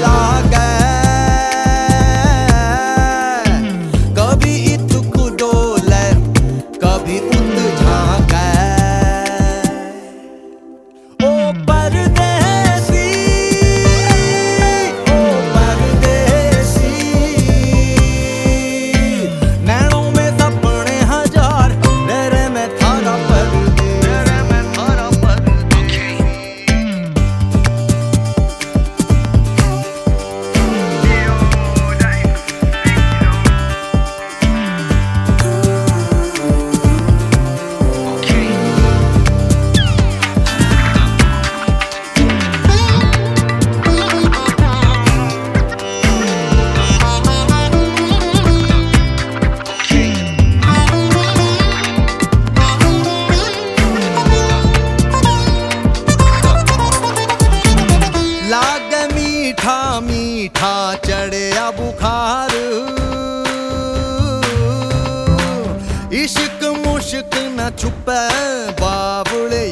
love. हाँ चढ़िया बुखार। इश्क मुश्क न छुपे बाबुड़े